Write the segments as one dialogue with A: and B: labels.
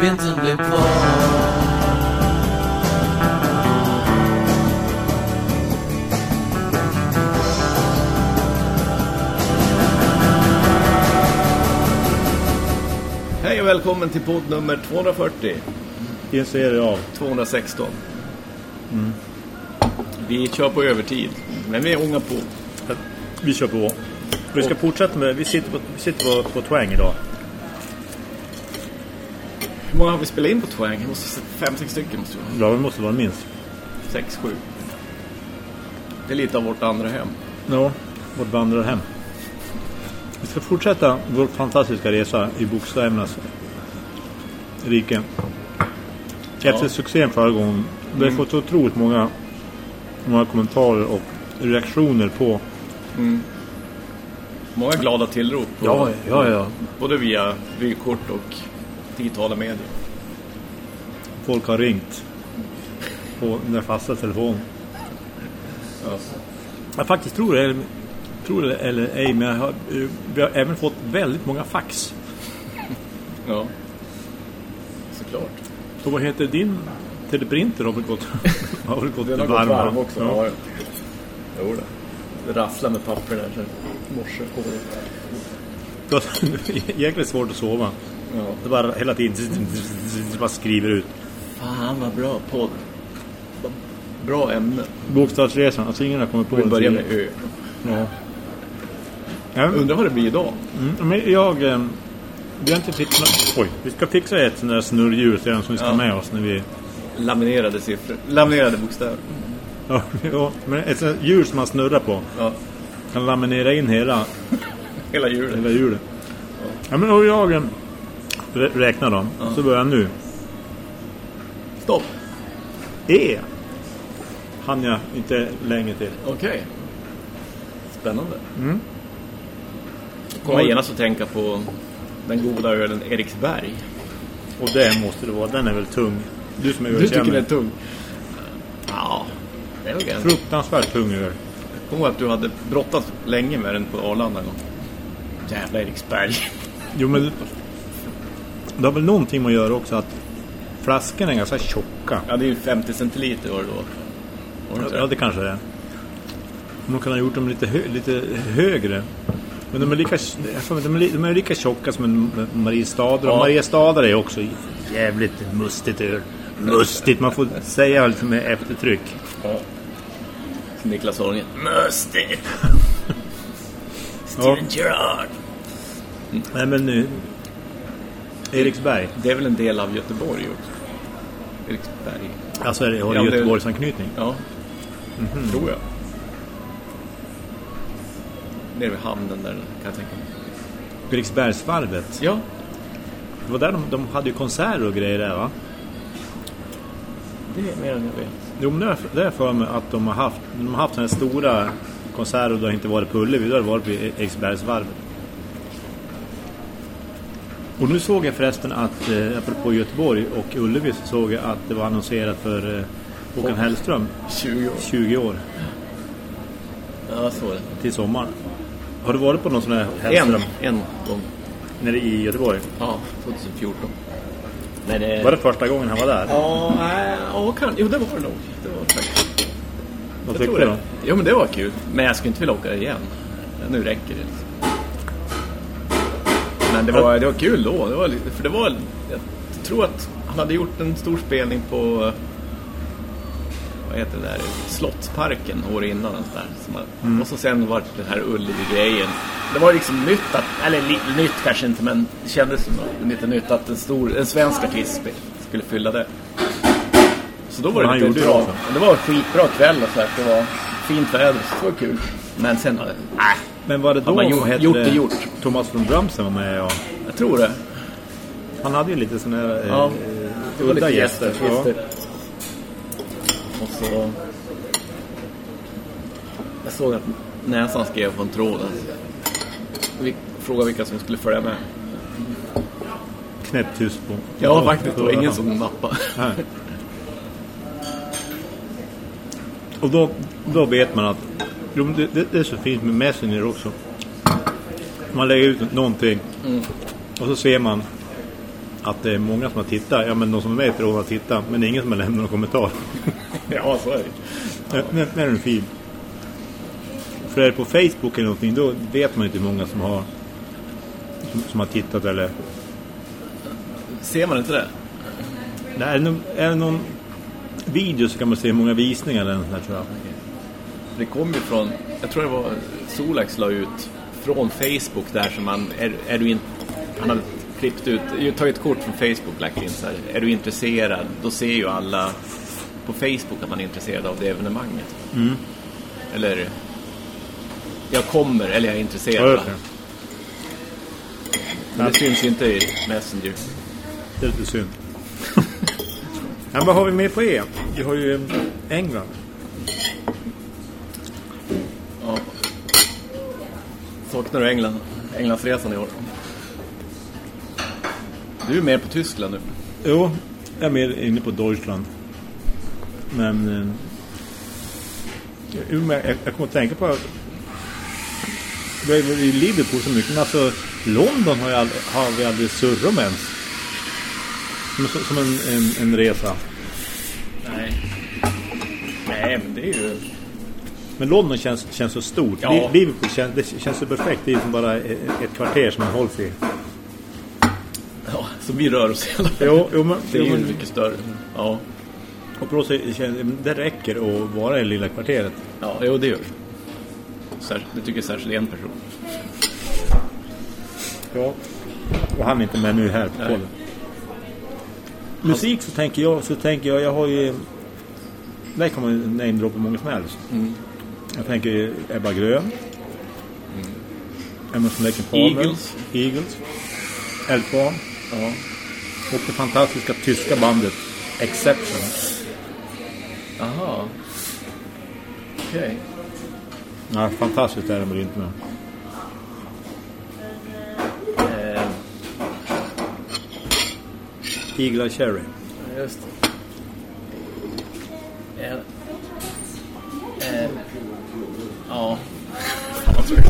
A: Vintern blev kvar
B: Hej och välkommen till podd nummer 240.
C: I en serie av.
B: 216. Vi kör på övertid, men vi ångar på.
C: Vi kör på. Vi ska fortsätta med, vi sitter på, vi sitter på, på Twang idag.
B: Hur många har vi spelat in på Twang? Det måste fem, sex stycken måste det vara.
C: Ja, det måste vara minst.
B: Sex, sju. Det är lite av vårt andra hem.
C: Ja, vårt vandrarhem. Vi ska fortsätta vår fantastiska resa i bokstävernas rike. Efter
B: Ja.
C: succén förra gången. Vi har fått så otroligt många, många kommentarer och reaktioner på.
B: Många glada tillrop. på-
C: Ja, ja, ja.
B: Både via vykort och digitala medier.
C: Folk har ringt på den fasta telefonen.
B: Ja.
C: Jag faktiskt tror det, tror det eller ej, men jag har, vi har även fått väldigt många fax.
B: ja. Såklart.
C: Och vad heter din teleprinter har väl gått, har väl gått
B: Den har
C: varm,
B: gått varm
C: va?
B: också.
C: Ja.
B: Ja. Jo då. Det rafflar med papper där. Så morse
C: jäkligt svårt att sova.
B: Ja.
C: Det bara hela tiden bara skriver ut.
B: Fan vad bra podd. Bra ämne.
C: Bokstavsresan, alltså ingen har kommit på
B: Vi
C: det
B: börjar med. Ö.
C: Ja. Ja,
B: Undrar vad det blir idag?
C: mm, men jag... eh, Vi har inte fixat... Oj, vi ska fixa ett sånt där snurrdjur sedan som vi ska
B: Ja.
C: med oss när vi...
B: Laminerade siffror. Laminerade bokstäver.
C: Ja, ja, men ett sånt djur som man snurrar på
B: Ja.
C: kan laminera in hela
B: Hela hjulet.
C: Hela hjulet. Ja, men och jag eh, rä- räknar då. Så börjar jag nu.
B: Stopp.
C: E. Han jag inte länge till.
B: Okej. Spännande. Mm. Kommer jag genast att tänka på den goda ölen Eriksberg.
C: Och det måste det vara. Den är väl tung. Du som är
B: Du tycker den är tung? Ja, det är nog en.
C: Fruktansvärt tung öl.
B: Kommer ihåg att du hade brottats länge med den på Arlanda en gång. Jävla Eriksberg.
C: Jo men det har väl någonting att göra också att flaskorna är ganska tjocka.
B: Ja, det är ju 50 centiliter var det då.
C: Ja,
B: det?
C: kanske det är. Man kan ha gjort dem lite, hö lite högre. Men de är, lika, de, är, li- de är lika tjocka som en Mariestadare.
B: Ja.
C: Och Mariestadare är också jävligt mustigt öl. Mustigt, man får säga lite med eftertryck.
B: Ja. Niklas Holmgren. Mustigt!
C: Ja.
B: Steven Gerrard.
C: Nej men nu... Eriksberg.
B: Det är väl en del av Göteborg också? Eriksberg.
C: Alltså är det, har
B: Ja,
C: det
B: det-
C: Göteborgsanknytning?
B: Ja, tror jag. Nere vid hamnen där kan jag tänka mig.
C: Eriksbergsvarvet.
B: Ja,
C: Det var där de, de hade ju konserter och grejer där va?
B: det är mer än jag vet.
C: Jo men det är- det för mig att de har haft, de har haft sådana här stora konserter och det har inte varit på Ullevi, då har det varit på Eriksbergsvarvet. Och nu såg jag förresten att, eh, apropå Göteborg och Ullevi, så såg jag att det var annonserat för eh, Håkan Hellström
B: 20 år.
C: 20 år
B: Ja, så är det.
C: till sommaren. Har du varit på någon sån här Hellström
B: En, en gång.
C: nere i Göteborg?
B: Ja, 2014. Nej, det...
C: Var det första gången han var där?
B: Ja, nej, ja, kan... Jo, det var det nog. Det var faktiskt...
C: Vad tyckte du då?
B: Jo, men det var kul. Men jag skulle inte vilja åka igen. Nu räcker det. Men det var, det var kul då. Det var, för det var... Jag tror att han hade gjort en stor spelning på... Vad heter det där? Slottsparken år innan. Och, där, som var, och så sen var det den här Ullevi-grejen. Det var liksom nytt att... Eller nytt kanske inte, men det kändes som lite nytt att en, stor, en svensk artist skulle fylla det. Så då var det
C: Men
B: lite
C: det
B: bra.
C: också.
B: Det var en skitbra kväll och så här. Det var fint väder. Så det var kul. Men sen... Äh,
C: Men var det då
B: man gjort- gjort
C: det,
B: gjort.
C: Thomas från Drumsen var med och
B: jag tror det.
C: han hade ju lite sådana här
B: Ja,
C: eh,
B: det var
C: udda gäster.
B: gäster.
C: Ja.
B: Och så... Jag såg att Näsan skrev på en tråd. Vi frågade vilka som skulle följa med.
C: Knäpptyst på.
B: Ja, faktiskt. Det var ingen som nappade.
C: Och då, då vet man att jo, men det, det, det är så fint med Messenger också. Man lägger ut någonting och så ser man att det är många som har tittat. Ja, men de som är med i Piron har tittat. Men det är ingen som har lämnat någon kommentar.
B: Ja, så är det.
C: Ja. När, när är den fin? För är det på Facebook eller någonting, då vet man inte hur många som har som, som har tittat eller...
B: Ser man inte det?
C: Nej, är, det någon, är det någon video så kan man se hur många visningar eller något där, tror jag.
B: Det kom ju från, jag tror det var Solax la ut från Facebook där som man, är, är du in, han hade klippt ut, tagit ett kort från Facebook så här, är du intresserad, då ser ju alla på Facebook att man är intresserad av det evenemanget. Eller, jag kommer, eller jag är intresserad.
C: Ja.
B: Men det syns ju inte i Messenger.
C: Det är lite synd. ja, vad har vi med på E? Vi har ju England.
B: Saknar du England? Englandsresan i år? Du är mer på Tyskland nu.
C: Jo, jag är mer inne på Deutschland. Men... eh, Jag, jag kommer att tänka på... Vi har ju Liverpool så mycket, men alltså London har, jag aldrig, har vi aldrig surrat om ens. Som, som en, en, en resa.
B: Nej. Nej, men det är ju...
C: Men London känns, känns så stort.
B: Ja.
C: Li- Liverpool känns, det känns så perfekt. Det är som bara ett kvarter som man hålls i.
B: Ja, så vi rör oss i alla fall.
C: Jo, jo, men,
B: Det är ju mycket större. Ja,
C: och känns, det räcker att vara i det lilla kvarteret.
B: ja jo, det gör det. Det tycker särskilt en person.
C: Ja. Och han är inte med nu här på podden. Musik så tänker jag, så tänker jag, jag har ju... Där kan man namedroppa många som helst.
B: Mm.
C: Jag tänker Ebba Grön. Emerson Lake Palmer.
B: Eagles.
C: Eagles. Eldkvarn.
B: Ja.
C: Och det fantastiska tyska bandet Exception.
B: Aha. Okej.
C: Ja, fantastiskt är det men inte med.
B: Eh,
C: Eye Cherry.
B: just det. Eh, eh, ja. Vad tror jag?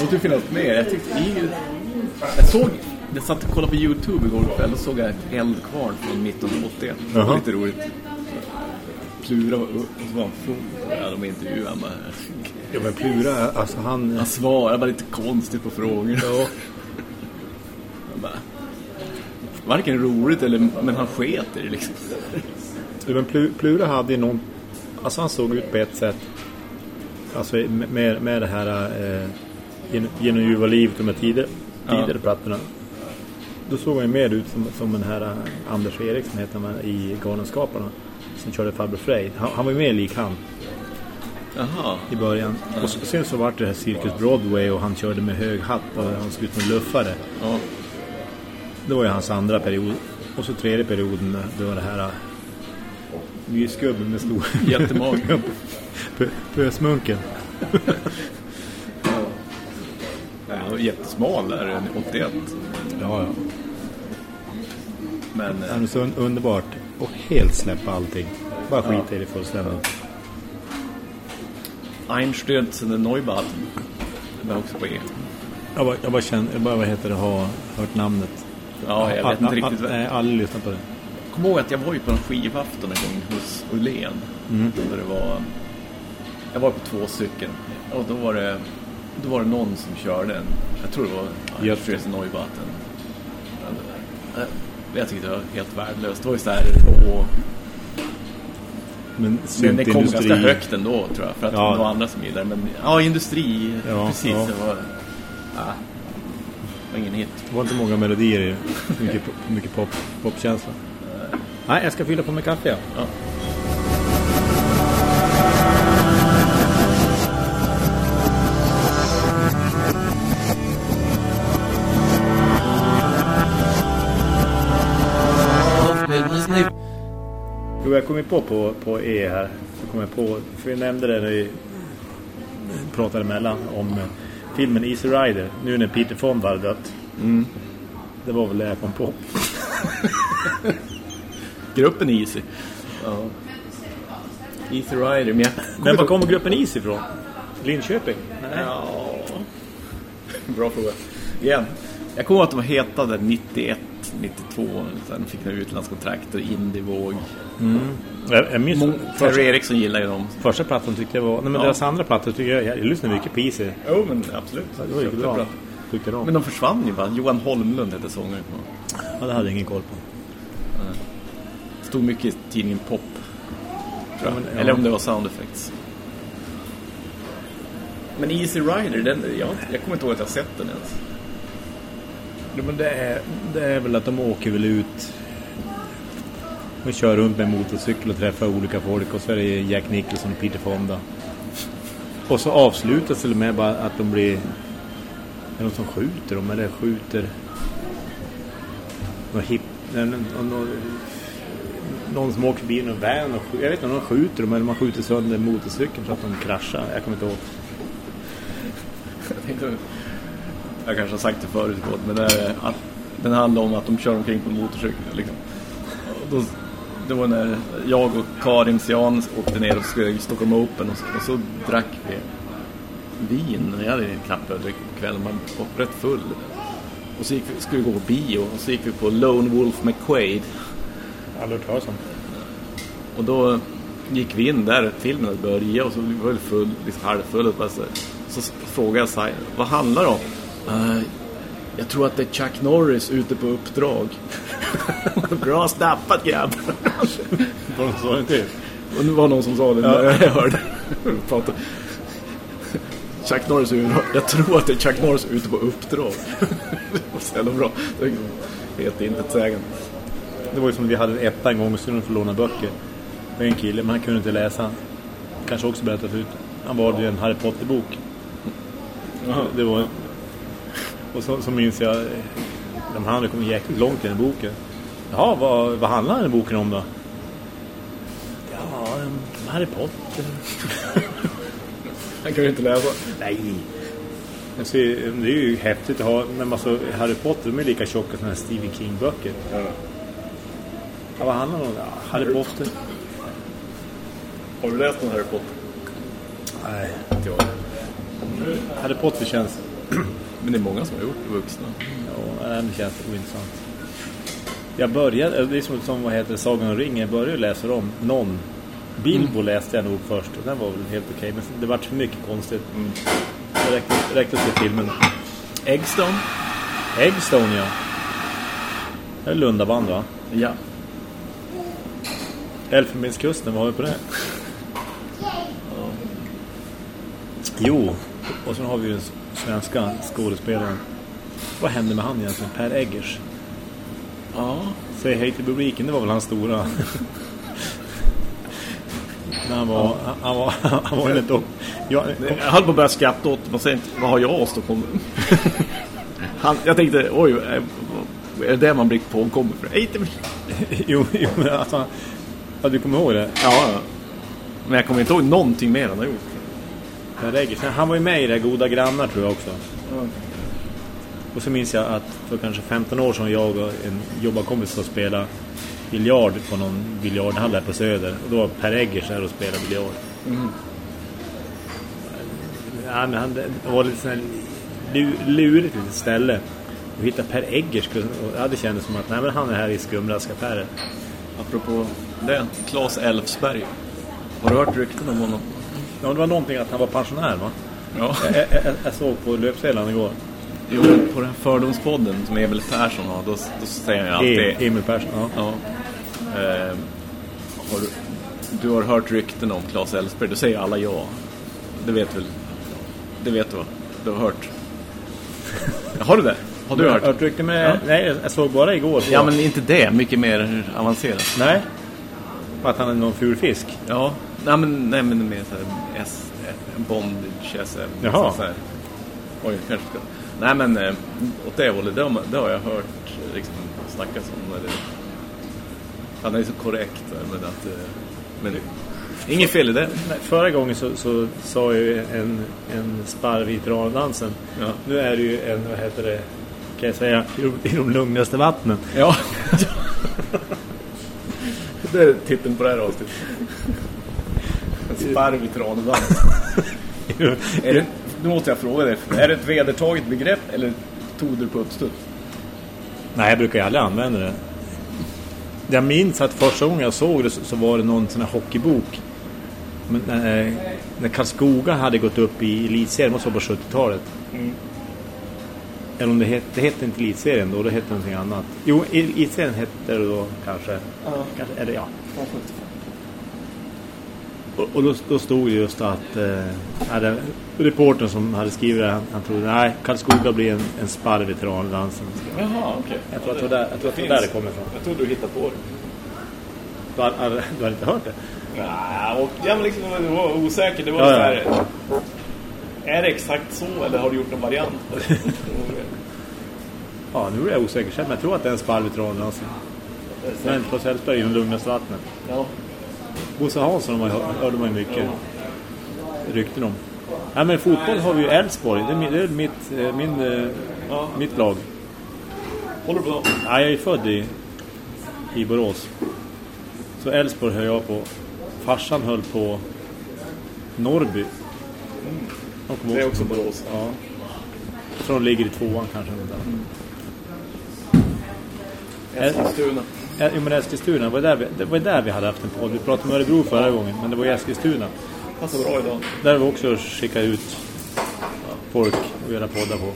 B: Måste ju finnas mer. Jag tyckte. Jag såg... Jag satt och kollade på Youtube igår kväll och såg jag ett eldkvarn från 1981. Det var lite roligt. Plura och och så var han full. Ja, de intervjuade han bara.
C: Ja men Plura, alltså han...
B: Han svarade bara lite konstigt på frågor. Ja. bara, varken roligt eller, men han sket det liksom.
C: Ja, men Plu- Plura hade ju någon... Alltså han såg ut på ett sätt. Alltså med, med det här... Eh, genom, genom ljuva livet och de här tidigare,
B: Ja.
C: plattorna. Då såg han ju mer ut som, som den här eh, Anders Eriksson heter han i Galenskaparna. Som körde Farbror Frej. Han, han var ju mer lik han
B: Jaha.
C: i början. Och så, sen så var det här Cirkus Broadway och han körde med hög hatt och han såg ut som en luffare.
B: Ja.
C: Det var ju hans andra period. Och så tredje perioden, det var det här... Mysgubben med stor...
B: Jättemage.
C: Pö- Pösmunken.
B: Ja, han var jättesmal där, 81.
C: Ja, ja.
B: Men
C: Det
B: eh,
C: är så un- underbart. Och helt släppa allting. Bara skita i det fullständigt.
B: Einstürzen Neubauten. Det var också på E.
C: Jag bara, jag bara känner, jag bara vad heter det, har hört namnet.
B: Ja, jag vet inte riktigt.
C: Nej, aldrig lyssnat på det.
B: Kom ihåg att jag var ju på en skivafton en gång hos Åhlén.
C: Mm.
B: Där det var... Jag var på två stycken. Och då var det, då var det någon som körde en... Jag tror det var Einstürzen Neubauten. Eh, Jag tyckte det var helt värdelöst. Det var ju så här rå...
C: Men
B: Men det kom ganska högt ändå tror jag. För att
C: Ja.
B: det var andra som gillade. Men ja, industri.
C: Ja,
B: precis.
C: ja.
B: Det var... Ja, det var ingen hit.
C: Det var inte många melodier i det. Mycket, mycket pop, popkänsla. Nej, jag ska fylla på med kaffe.
B: Ja.
C: Jo, jag kom ju på, på på E här. Så kom jag på, för vi nämnde det när vi pratade emellan om eh, filmen Easy Rider. Nu när Peter Fonda hade dött.
B: Mm.
C: Det var väl det jag kom på.
B: Gruppen Easy. Ja. Easy Rider. Men, jag
C: Men var kommer gruppen Easy ifrån? Linköping?
B: Ja. Bra fråga. igen. Jag kommer ihåg att de hetade 91, 92. Sen fick de utlandskontrakt och Indievåg.
C: Jag, jag
B: Terry Eriksson gillar ju dem.
C: första plattan tyckte jag var... Nej men
B: Ja.
C: deras andra platta tycker jag... Jag lyssnade mycket på Easy.
B: Jo, men absolut.
C: Det var ju bra. De.
B: Men de försvann ju bara. Johan Holmlund hette sångaren.
C: Ja, det hade jag ingen koll på.
B: Stod mycket i tidningen Pop. Tror jag.
C: men, ja.
B: Eller om det var Sound Effects. Men Easy Rider, den, jag, jag kommer inte ihåg att jag sett den ens.
C: Ja, men det, är, det är väl att de åker väl ut och kör runt med motorcykel och träffar olika folk och så är det Jack Nicholson och Peter Fonda. Och så avslutas det med bara att de blir... Är det någon som skjuter dem eller skjuter... Någon hip... Någon, någon, någon någon som åker förbi någon van och skjuter, Jag vet inte om de skjuter dem eller man skjuter sönder motorcykeln så att de kraschar. Jag kommer inte ihåg.
B: Jag, tänkte, jag kanske har sagt det förut men det är att den handlar om att de kör omkring på en motorcykel. Liksom. Och då, det var när jag och Karin Sian åkte ner och skulle Stockholm Open och så, och så drack vi vin. Jag hade knappt börjat dricka på kvällen, man var rätt full. Och så gick vi, skulle vi gå på bio och så gick vi på Lone Wolf McQuaid.
C: Aldrig hört talas om.
B: Och då gick vi in där filmen hade börjat och så var väl full, liksom halvfull så, så frågade jag Sai, vad handlar det om? "Eh, jag tror att det är Chuck Norris ute på uppdrag. Bra snappat grabb.
C: Vad sa du till?
B: och det var någon som sa det när jag hörde prata. Chuck Norris Jag tror att det är Chuck Norris ute på uppdrag. det var så jävla bra. Det var helt intetsägande.
C: Det var ju som att vi hade etta en gång och skulle få låna böcker. Med en kille, men han kunde inte läsa. Kanske också berättat ut. Han valde ju en Harry Potter-bok. Det var... Och så, så minns jag... De hade kommit jäkligt långt i den boken. Jaha, vad, vad handlar den boken om då? Ja, Harry Potter.
B: Han ju inte läsa.
C: Nej. Det är ju häftigt att ha, men alltså Harry Potter, de är lika tjocka som Stephen King-böcker. Ja, vad handlar det om? Harry Potter.
B: Har du läst någon Harry Potter?
C: Nej.
B: Inte jag.
C: Harry Potter känns...
B: Men det är många som har gjort det vuxna.
C: Ja, det känns ointressant. Jag började, det är som, som vad heter Sagan om ringen, jag började läsa om någon. Bilbo läste jag nog först och den var väl helt okej, men det vart för mycket konstigt. Det räckte, räckte till filmen.
B: Eggstone?
C: Eggstone, ja. Det är Lundaband, va?
B: Ja.
C: Elfenbenskusten, vad har vi på det? Jo, och så har vi ju den svenska skådespelaren. Vad hände med han egentligen? Per Eggers.
B: Ja.
C: Säg hej till publiken, det var väl hans stora... När han var... Han var, han var inte... Ja,
B: Jag höll på att börja skratta åt vad, säger vad har jag på Han, Jag tänkte, oj, är det där man blir för? Inte
C: jo, jo, men alltså... Ja, du kommer ihåg det?
B: Ja, ja. Men jag kommer inte ihåg någonting mer han har gjort.
C: Per Eggers. Han var ju med i det här Goda Grannar tror jag också. Och så minns jag att för kanske 15 år sedan jag och en jobbarkompis att spela biljard på någon biljardhall där på Söder. Och då var Per Eggers där och spelade biljard. Ja, men han, det var lite sån här lu- lurigt litet ställe. Och hitta Per Eggers, och ja, det kändes som att nej, men han är här i skumraskaffärer.
B: Apropå det, Claes Elfsberg. Har du hört rykten om honom?
C: Ja, det var någonting att han var pensionär va?
B: Ja.
C: Jag, jag, jag såg på löpsedeln igår.
B: Jo, på den fördomspodden som Emil Persson har, då, då säger
C: E-
B: alltid...
C: Emil Persson, ja.
B: Ja. Eh, har du, du har hört rykten om Claes Elfsberg, då säger alla ja. Det vet väl... Det vet du va? Du har hört. Har du det? Har du hört?
C: Hört rykten med...
B: Ja.
C: Nej, jag såg bara igår. på-
B: Ja, men inte det. Mycket mer avancerat.
C: Nej. Att han är någon ful fisk.
B: Ja. Nej, men, nej, men mer så här S, bondage, SM.
C: Jaha.
B: Så här. Oj, kanske ska... Nej, men eh, åt det hållet, det har, det har jag hört liksom, snackas om. Eller, han är så korrekt, men att... eh, Men inget fel i det.
C: Nej, Förra gången så, så sa ju en, en sparv i trandansen.
B: Ja.
C: Nu är det ju en, vad heter det, kan jag säga, i de lugnaste vattnen.
B: Ja. det är titeln på det här avsnittet. En sparv i tranedans. Är det, nu måste jag fråga dig, är det ett vedertaget begrepp eller tog du på uppstuds?
C: Nej, jag brukar ju aldrig använda det. Jag minns att första gången jag såg det så, var det någon sån här hockeybok. Men, eh, när Karlskoga hade gått upp i elitserien, måste vara på 70-talet.
B: Mm.
C: Eller om det hette, det hette inte elitserien då, det hette någonting annat. Jo, elitserien hette det då kanske.
B: Ja.
C: kanske eller ja. Och, och då, då stod just att eh, hade, reportern som hade skrivit det, han, han trodde nej, Karlskoga blir en, en sparrveteran i dansen.
B: Jaha, okej.
C: Jag tror att det där, jag tror att det där det kommer ifrån.
B: Jag trodde du hittade på det.
C: Du har, har, du har inte hört det?
B: Nej, och jag var liksom det var osäker. Det var
C: Ja,
B: så
C: ja.
B: här... Är det exakt så eller har du gjort en variant?
C: Ja, nu är jag osäker själv, men jag tror att det är en sparrveteran. Alltså. Men på Sällsberg i de lugnaste vattnet.
B: ja.
C: Bosse Hansson man, hörde man ju mycket rykten om. Ja, men fotboll har vi ju Elfsborg. Det är, mi- det är mitt, eh, min, eh,
B: Ja.
C: mitt lag.
B: Håller du på?
C: Ja, jag är född i, i Borås. Så Elfsborg hör jag på. Farsan höll på Norrby. Kommer
B: Det är också Borås.
C: Ja. Jag tror de ligger i tvåan kanske.
B: Eskilstuna.
C: Ja, jo, men Eskilstuna, det var, där vi, det var där vi hade haft en podd. Vi pratade om Örebro förra gången, men det var i Eskilstuna.
B: Passar bra idag.
C: Där vi också skickat ut folk och göra poddar på.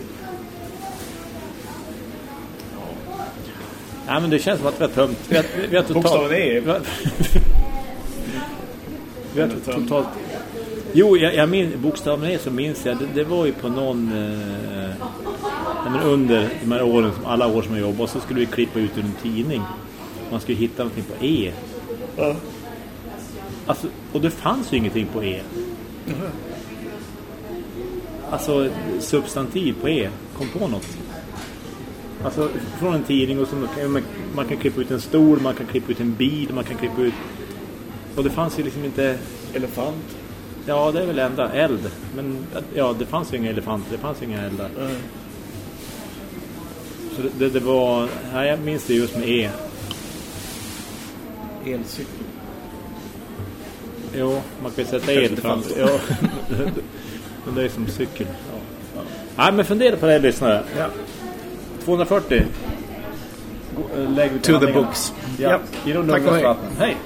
C: Ja, men det känns som att vi har tömt. Vi har, vi har totalt...
B: Bokstaven E.
C: Vi har, totalt... Jo, jag, jag min, bokstaven E så minns jag. Det, det var ju på någon... Eh, men under de här åren, som- alla år som jag jobbade, så skulle vi klippa ut ur en tidning. Man skulle hitta någonting på E.
B: Ja.
C: Alltså, och det fanns ju ingenting på E. Alltså substantiv på E. Kom på något. Alltså från en tidning och så man kan, man, kan klippa ut en stol, man kan klippa ut en bil, man kan klippa ut... Och det fanns ju liksom inte...
B: Elefant.
C: Ja, det är väl enda eld. Men ja, det fanns ju inga elefanter, det fanns ju inga eldar. Så det, det, var... Nej, jag minns det just med E.
B: Elcykel.
C: Jo, man kan ju sätta el fram. Ja. men det är som cykel. Ja. Nej, men fundera på det, lyssnare.
B: Ja.
C: 240. Gå- eh, Lägg
B: To the books.
C: Ja.
B: Ja.
C: De
B: Tack och hej.
C: Hej.